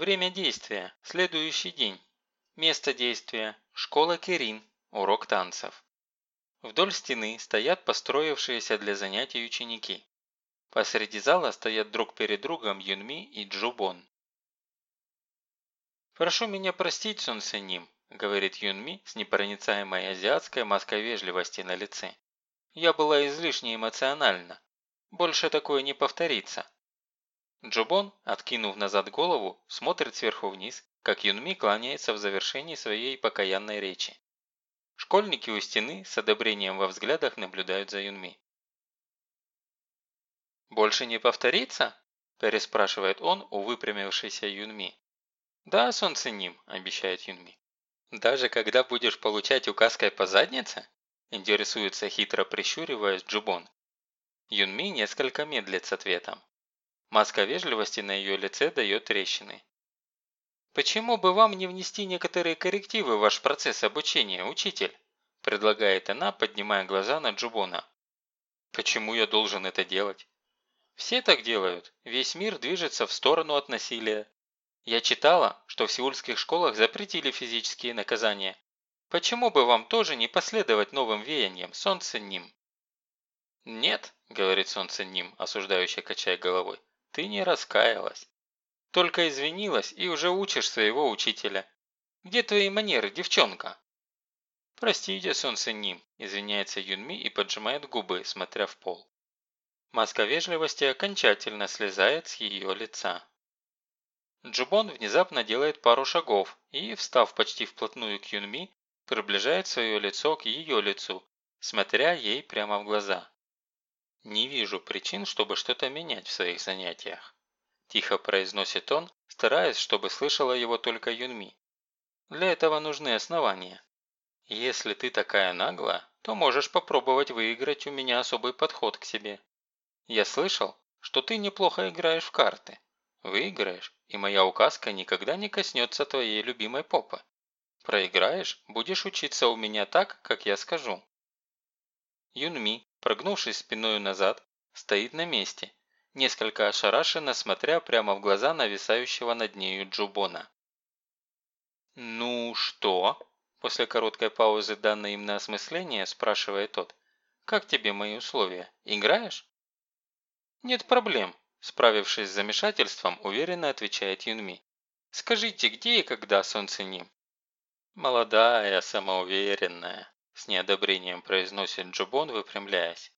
Время действия – следующий день. Место действия – школа Керин, урок танцев. Вдоль стены стоят построившиеся для занятий ученики. Посреди зала стоят друг перед другом Юнми и Джубон. «Прошу меня простить, Сон Сеним», – говорит Юнми с непроницаемой азиатской маской вежливости на лице. «Я была излишне эмоциональна. Больше такое не повторится». Джубон, откинув назад голову, смотрит сверху вниз, как Юнми кланяется в завершении своей покаянной речи. Школьники у стены с одобрением во взглядах наблюдают за Юнми. «Больше не повторится?» – переспрашивает он у выпрямившейся Юнми. «Да, солнце ним», – обещает Юнми. «Даже когда будешь получать указкой по заднице?» – интересуется хитро прищуриваясь Джубон. Юнми несколько медлит с ответом. Маска вежливости на ее лице дает трещины. «Почему бы вам не внести некоторые коррективы в ваш процесс обучения, учитель?» – предлагает она, поднимая глаза на Джубона. «Почему я должен это делать?» «Все так делают. Весь мир движется в сторону от насилия. Я читала, что в сеульских школах запретили физические наказания. Почему бы вам тоже не последовать новым веяниям, солнце ним?» «Нет», – говорит солнце ним, осуждающе качая головой, – «ты не раскаялась. Только извинилась и уже учишь своего учителя. Где твои манеры, девчонка?» «Простите, солнце ним», – извиняется Юнми и поджимает губы, смотря в пол. Маска вежливости окончательно слезает с ее лица. Джубон внезапно делает пару шагов и, встав почти вплотную к Юнми, приближает свое лицо к ее лицу, смотря ей прямо в глаза. «Не вижу причин, чтобы что-то менять в своих занятиях», Тихо произносит он, стараясь, чтобы слышала его только Юнми. Для этого нужны основания. Если ты такая наглая, то можешь попробовать выиграть у меня особый подход к себе. Я слышал, что ты неплохо играешь в карты. Выиграешь, и моя указка никогда не коснется твоей любимой попы. Проиграешь, будешь учиться у меня так, как я скажу. Юнми, прогнувшись спиной назад, стоит на месте несколько ошарашенно смотря прямо в глаза нависающего над нею Джубона. «Ну что?» – после короткой паузы, данной им на осмысление, спрашивает тот. «Как тебе мои условия? Играешь?» «Нет проблем», – справившись с замешательством, уверенно отвечает Юнми. «Скажите, где и когда солнце ним?» «Молодая, самоуверенная», – с неодобрением произносит Джубон, выпрямляясь.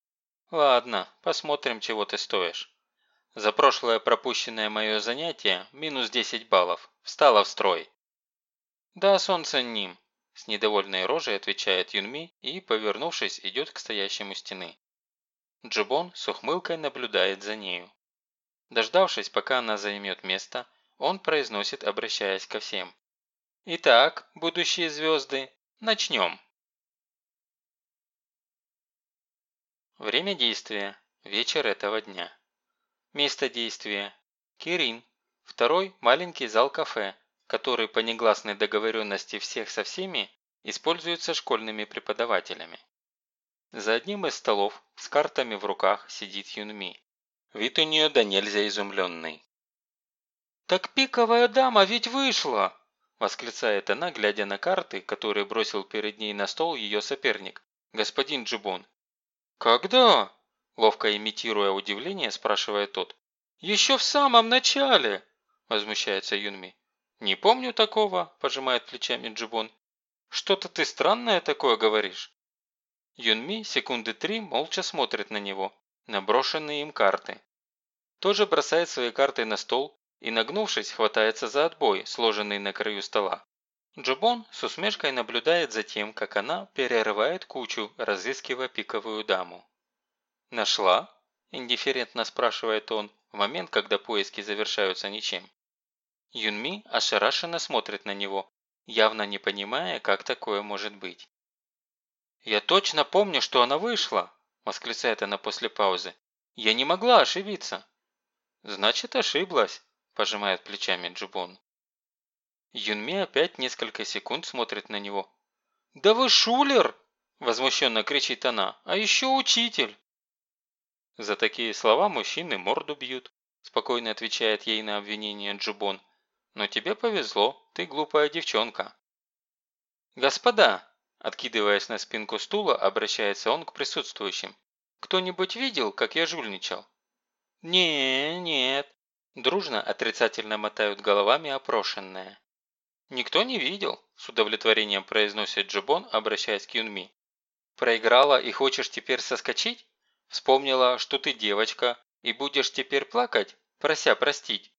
«Ладно, посмотрим, чего ты стоишь». За прошлое пропущенное мое занятие минус 10 баллов. Встала в строй. Да, солнце ним. С недовольной рожей отвечает Юнми и, повернувшись, идет к стоящему стены. Джубон с ухмылкой наблюдает за нею. Дождавшись, пока она займет место, он произносит, обращаясь ко всем. «Итак, будущие звезды, начнем!» Время действия. Вечер этого дня. Место действия. Кирин. Второй – маленький зал кафе, который по негласной договоренности всех со всеми используется школьными преподавателями. За одним из столов с картами в руках сидит Юнми. Вид у нее да нельзя изумленный. «Так пиковая дама ведь вышла!» – восклицает она, глядя на карты, которые бросил перед ней на стол ее соперник, господин Джибон. «Когда?» Ловко имитируя удивление, спрашивает тот. «Еще в самом начале!» – возмущается Юнми. «Не помню такого», – пожимает плечами Джибон. «Что-то ты странное такое говоришь». Юнми секунды три молча смотрит на него, на брошенные им карты. Тоже бросает свои карты на стол и, нагнувшись, хватается за отбой, сложенный на краю стола. Джубон с усмешкой наблюдает за тем, как она перерывает кучу, разыскивая пиковую даму. «Нашла?» – индифферентно спрашивает он, в момент, когда поиски завершаются ничем. Юнми ошарашенно смотрит на него, явно не понимая, как такое может быть. «Я точно помню, что она вышла!» – восклицает она после паузы. «Я не могла ошибиться!» «Значит, ошиблась!» – пожимает плечами Джубон. Юнми опять несколько секунд смотрит на него. «Да вы шулер!» – возмущенно кричит она. «А еще учитель!» «За такие слова мужчины морду бьют», спокойно отвечает ей на обвинение Джубон. Но тебе повезло, ты глупая девчонка. Господа, откидываясь на спинку стула, обращается он к присутствующим. Кто-нибудь видел, как я жульничал? Не, нет. Дружно отрицательно мотают головами опрошенные. «Никто не видел», – с удовлетворением произносит Джибон, обращаясь к Юнми. «Проиграла и хочешь теперь соскочить? Вспомнила, что ты девочка, и будешь теперь плакать, прося простить?»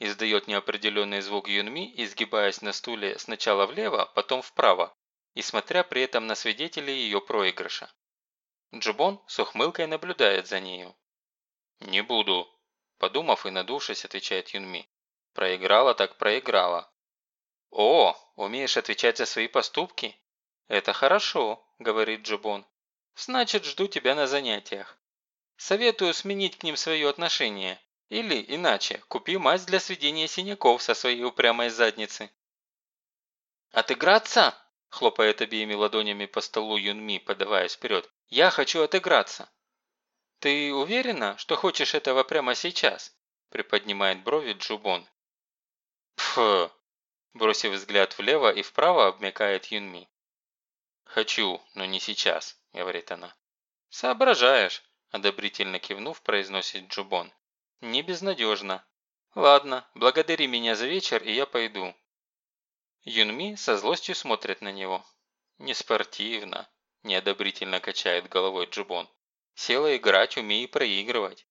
издает неопределенный звук Юнми, изгибаясь на стуле сначала влево, потом вправо, и смотря при этом на свидетелей ее проигрыша. Джибон с ухмылкой наблюдает за нею. «Не буду», – подумав и надувшись, отвечает Юнми. Проиграла так проиграла. «О, умеешь отвечать за свои поступки?» «Это хорошо», – говорит Джубон. «Значит, жду тебя на занятиях. Советую сменить к ним свое отношение. Или, иначе, купи мазь для сведения синяков со своей упрямой задницы». «Отыграться?» – хлопает обеими ладонями по столу Юнми, подаваясь вперед. «Я хочу отыграться». «Ты уверена, что хочешь этого прямо сейчас?» – приподнимает брови Джубон. «Пф!» – бросив взгляд влево и вправо, обмякает Юнми. «Хочу, но не сейчас», – говорит она. «Соображаешь», – одобрительно кивнув, произносит Джубон. «Не безнадежно. Ладно, благодари меня за вечер, и я пойду». Юнми со злостью смотрит на него. «Неспортивно», – неодобрительно качает головой Джубон. «Села играть, умей проигрывать».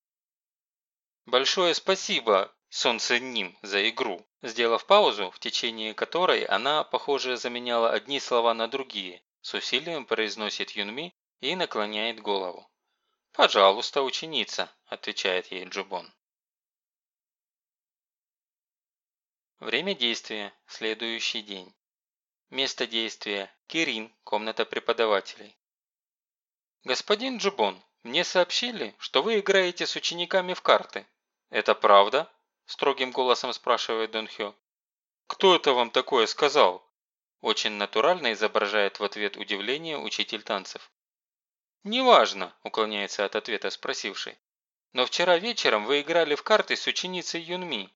«Большое спасибо, Солнце Ним, за игру», сделав паузу, в течение которой она, похоже, заменяла одни слова на другие, с усилием произносит Юнми и наклоняет голову. «Пожалуйста, ученица», – отвечает ей Джубон. Время действия – следующий день. Место действия – Кирин, комната преподавателей. «Господин Джубон, мне сообщили, что вы играете с учениками в карты. Это правда?» Строгим голосом спрашивает Дон Хё. «Кто это вам такое сказал?» Очень натурально изображает в ответ удивление учитель танцев. «Неважно», – уклоняется от ответа спросивший. «Но вчера вечером вы играли в карты с ученицей Юнми».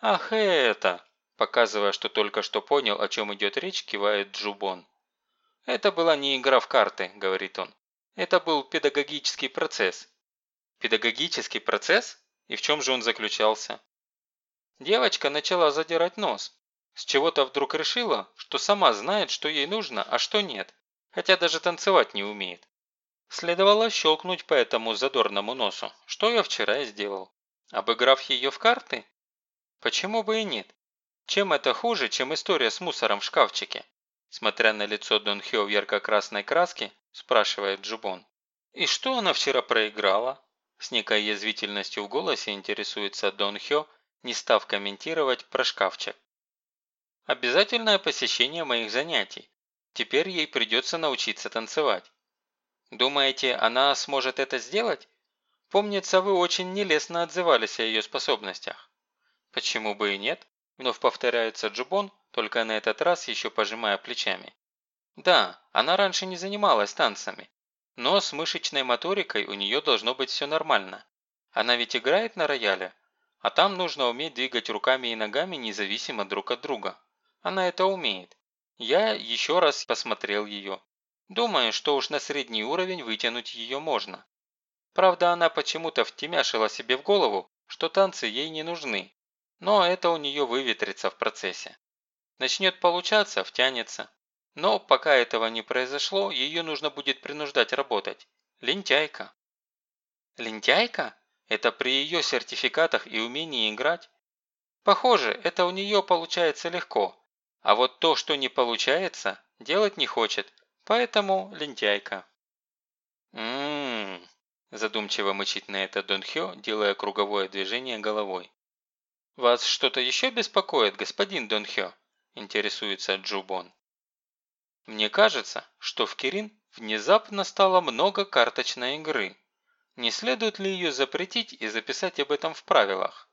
«Ах это!» – показывая, что только что понял, о чем идет речь, кивает Джубон. «Это была не игра в карты», – говорит он. «Это был педагогический процесс». «Педагогический процесс?» И в чем же он заключался? Девочка начала задирать нос. С чего-то вдруг решила, что сама знает, что ей нужно, а что нет, хотя даже танцевать не умеет. Следовало щелкнуть по этому задорному носу, что я вчера и сделал. Обыграв ее в карты? Почему бы и нет? Чем это хуже, чем история с мусором в шкафчике? Смотря на лицо Дон Хё в ярко-красной краске, спрашивает Джубон. И что она вчера проиграла? С некой язвительностью в голосе интересуется Дон Хё, не став комментировать про шкафчик. Обязательное посещение моих занятий. Теперь ей придется научиться танцевать. Думаете, она сможет это сделать? Помнится, вы очень нелестно отзывались о ее способностях. Почему бы и нет? Вновь повторяется Джубон, только на этот раз еще пожимая плечами. Да, она раньше не занималась танцами, но с мышечной моторикой у нее должно быть все нормально. Она ведь играет на рояле, а там нужно уметь двигать руками и ногами независимо друг от друга. Она это умеет. Я еще раз посмотрел ее. Думаю, что уж на средний уровень вытянуть ее можно. Правда, она почему-то втемяшила себе в голову, что танцы ей не нужны. Но это у нее выветрится в процессе. Начнет получаться – втянется. Но пока этого не произошло, ее нужно будет принуждать работать. Лентяйка. Лентяйка? Это при ее сертификатах и умении играть? Похоже, это у нее получается легко. А вот то, что не получается, делать не хочет. Поэтому лентяйка. Ммм, задумчиво мычит на это Дон Хё, делая круговое движение головой. «Вас что-то еще беспокоит, господин Дон Хё?» – интересуется Джубон. Мне кажется, что в Кирин внезапно стало много карточной игры. Не следует ли ее запретить и записать об этом в правилах?